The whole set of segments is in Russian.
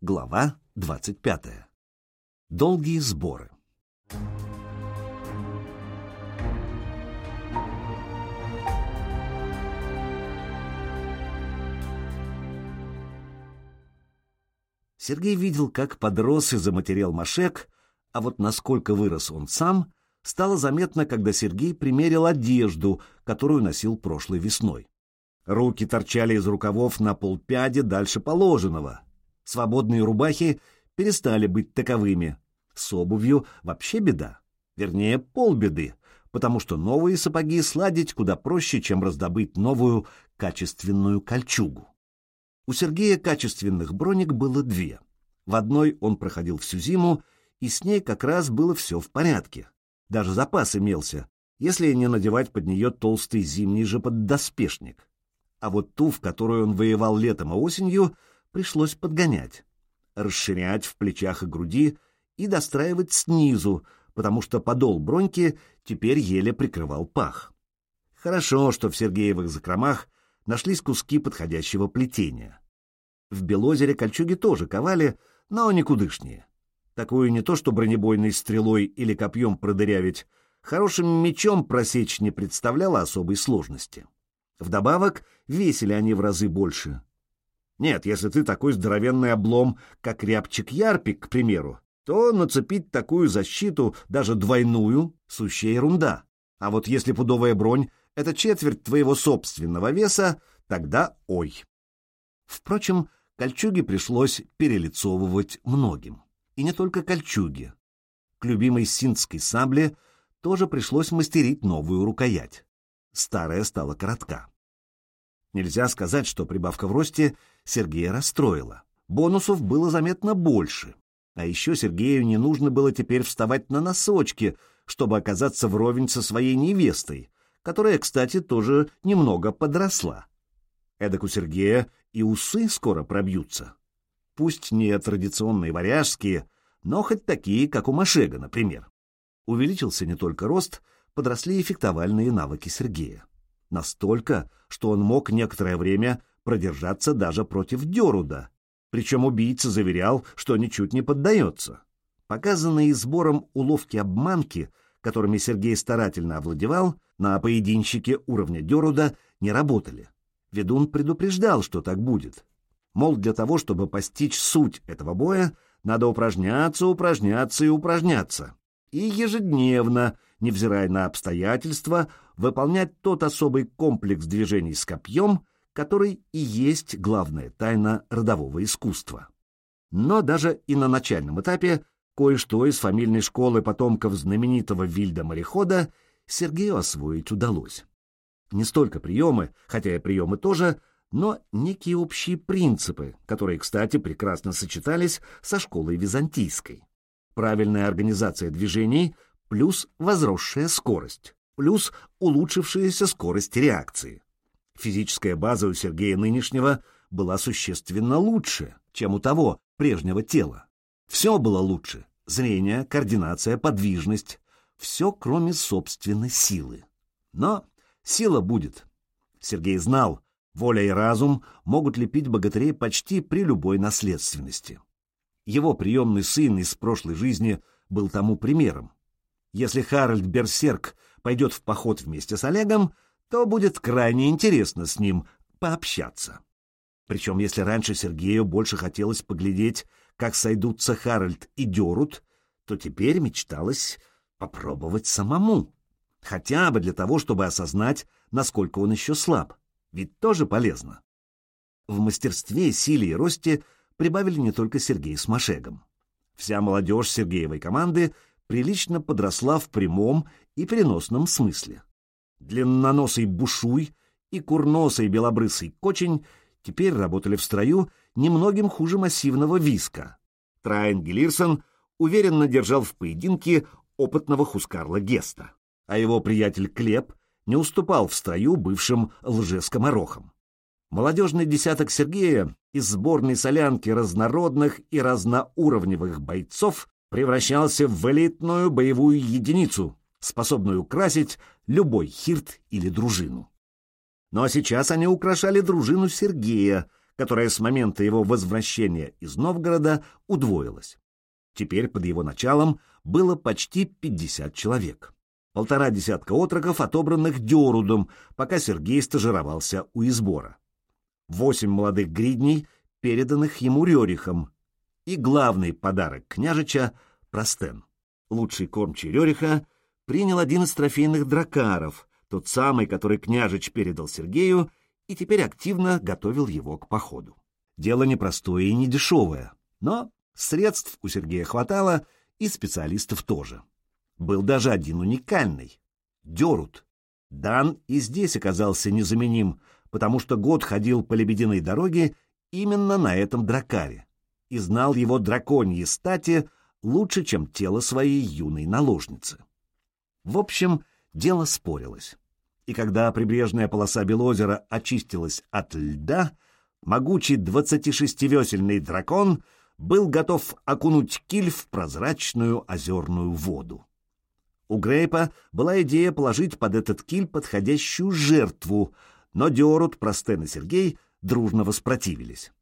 Глава 25. Долгие сборы. Сергей видел, как подрос и заматерел Машек, а вот насколько вырос он сам, стало заметно, когда Сергей примерил одежду, которую носил прошлой весной. Руки торчали из рукавов на полпяди дальше положенного. Свободные рубахи перестали быть таковыми. С обувью вообще беда. Вернее, полбеды, потому что новые сапоги сладить куда проще, чем раздобыть новую качественную кольчугу. У Сергея качественных броник было две. В одной он проходил всю зиму, и с ней как раз было все в порядке. Даже запас имелся, если не надевать под нее толстый зимний же поддоспешник. А вот ту, в которую он воевал летом и осенью, пришлось подгонять, расширять в плечах и груди и достраивать снизу, потому что подол броньки теперь еле прикрывал пах. Хорошо, что в Сергеевых закромах нашлись куски подходящего плетения. В Белозере кольчуги тоже ковали, но никудышнее. Такую не то что бронебойной стрелой или копьем продырявить, хорошим мечом просечь не представляло особой сложности. Вдобавок, весили они в разы больше. Нет, если ты такой здоровенный облом, как рябчик Ярпик, к примеру, то нацепить такую защиту, даже двойную, сущая ерунда. А вот если пудовая бронь — это четверть твоего собственного веса, тогда ой. Впрочем, кольчуги пришлось перелицовывать многим. И не только кольчуги. К любимой синтской сабле тоже пришлось мастерить новую рукоять. Старая стала коротка. Нельзя сказать, что прибавка в росте Сергея расстроила. Бонусов было заметно больше. А еще Сергею не нужно было теперь вставать на носочки, чтобы оказаться вровень со своей невестой, которая, кстати, тоже немного подросла. Эдак у Сергея и усы скоро пробьются. Пусть не традиционные варяжские, но хоть такие, как у Машега, например. Увеличился не только рост, подросли и фехтовальные навыки Сергея. Настолько, что он мог некоторое время продержаться даже против Деруда, причем убийца заверял, что ничуть не поддается. Показанные сбором уловки-обманки, которыми Сергей старательно овладевал, на поединщике уровня Деруда не работали. Ведун предупреждал, что так будет. Мол, для того, чтобы постичь суть этого боя, надо упражняться, упражняться и упражняться. И ежедневно, невзирая на обстоятельства, выполнять тот особый комплекс движений с копьем, который и есть главная тайна родового искусства. Но даже и на начальном этапе кое-что из фамильной школы потомков знаменитого Вильда-морехода Сергею освоить удалось. Не столько приемы, хотя и приемы тоже, но некие общие принципы, которые, кстати, прекрасно сочетались со школой византийской. Правильная организация движений плюс возросшая скорость плюс улучшившаяся скорость реакции. Физическая база у Сергея нынешнего была существенно лучше, чем у того прежнего тела. Все было лучше. Зрение, координация, подвижность. Все, кроме собственной силы. Но сила будет. Сергей знал, воля и разум могут лепить богатырей почти при любой наследственности. Его приемный сын из прошлой жизни был тому примером. Если Харальд Берсерк пойдет в поход вместе с Олегом, то будет крайне интересно с ним пообщаться. Причем, если раньше Сергею больше хотелось поглядеть, как сойдутся Харальд и Дерут, то теперь мечталось попробовать самому. Хотя бы для того, чтобы осознать, насколько он еще слаб. Ведь тоже полезно. В мастерстве, силе и росте прибавили не только Сергей с Машегом. Вся молодежь Сергеевой команды прилично подросла в прямом и переносном смысле. Длинноносый бушуй и курносый белобрысый кочень теперь работали в строю немногим хуже массивного виска. Трайн Гелирсон уверенно держал в поединке опытного Хускарла Геста, а его приятель Клеп не уступал в строю бывшим лжескоморохам. Молодежный десяток Сергея из сборной солянки разнородных и разноуровневых бойцов превращался в элитную боевую единицу, способную украсить любой хирт или дружину. Но сейчас они украшали дружину Сергея, которая с момента его возвращения из Новгорода удвоилась. Теперь под его началом было почти 50 человек. Полтора десятка отроков, отобранных Дерудом, пока Сергей стажировался у избора. Восемь молодых гридней, переданных ему Рерихом. И главный подарок княжича — Простен. Лучший кормчий Рериха принял один из трофейных дракаров, тот самый, который княжич передал Сергею, и теперь активно готовил его к походу. Дело непростое и недешевое, но Средств у Сергея хватало, и специалистов тоже. Был даже один уникальный — Дерут. Дан и здесь оказался незаменим, потому что год ходил по лебединой дороге именно на этом дракаре и знал его драконьи стати лучше, чем тело своей юной наложницы. В общем, дело спорилось. И когда прибрежная полоса Белозера очистилась от льда, могучий двадцатишестивесельный дракон — был готов окунуть киль в прозрачную озерную воду. У Грейпа была идея положить под этот киль подходящую жертву, но Диорут, Простен и Сергей дружно воспротивились.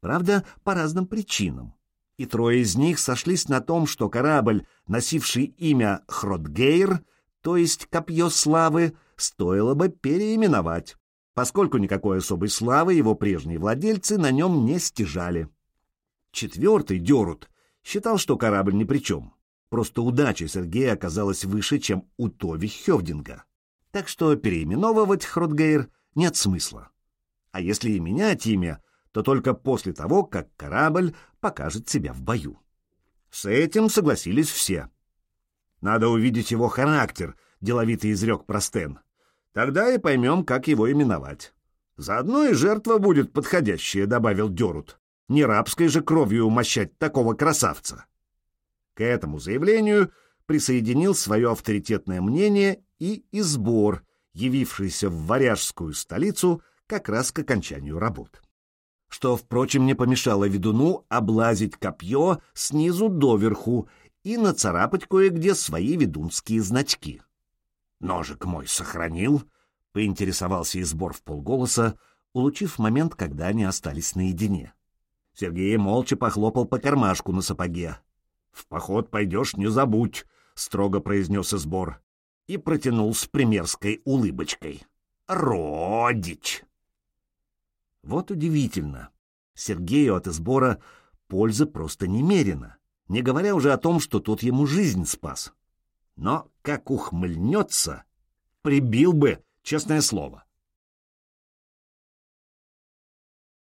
Правда, по разным причинам. И трое из них сошлись на том, что корабль, носивший имя Хротгейр, то есть Копье Славы, стоило бы переименовать, поскольку никакой особой славы его прежние владельцы на нем не стяжали. Четвертый, Дерут, считал, что корабль ни при чем. Просто удача Сергея оказалась выше, чем у Тови Хевдинга. Так что переименовывать Хротгейр нет смысла. А если и менять имя, то только после того, как корабль покажет себя в бою. С этим согласились все. Надо увидеть его характер, деловитый изрек Простен. Тогда и поймем, как его именовать. Заодно и жертва будет подходящая, добавил Дерут. Не рабской же кровью умощать такого красавца. К этому заявлению присоединил свое авторитетное мнение и избор, явившийся в варяжскую столицу как раз к окончанию работ. Что, впрочем, не помешало ведуну облазить копье снизу доверху и нацарапать кое-где свои ведунские значки. «Ножик мой сохранил?» — поинтересовался избор в полголоса, улучив момент, когда они остались наедине. Сергей молча похлопал по кармашку на сапоге. «В поход пойдешь, не забудь», — строго произнес избор и протянул с примерской улыбочкой. «Родич!» Вот удивительно. Сергею от избора пользы просто немерено, не говоря уже о том, что тот ему жизнь спас. Но как ухмыльнется, прибил бы, честное слово.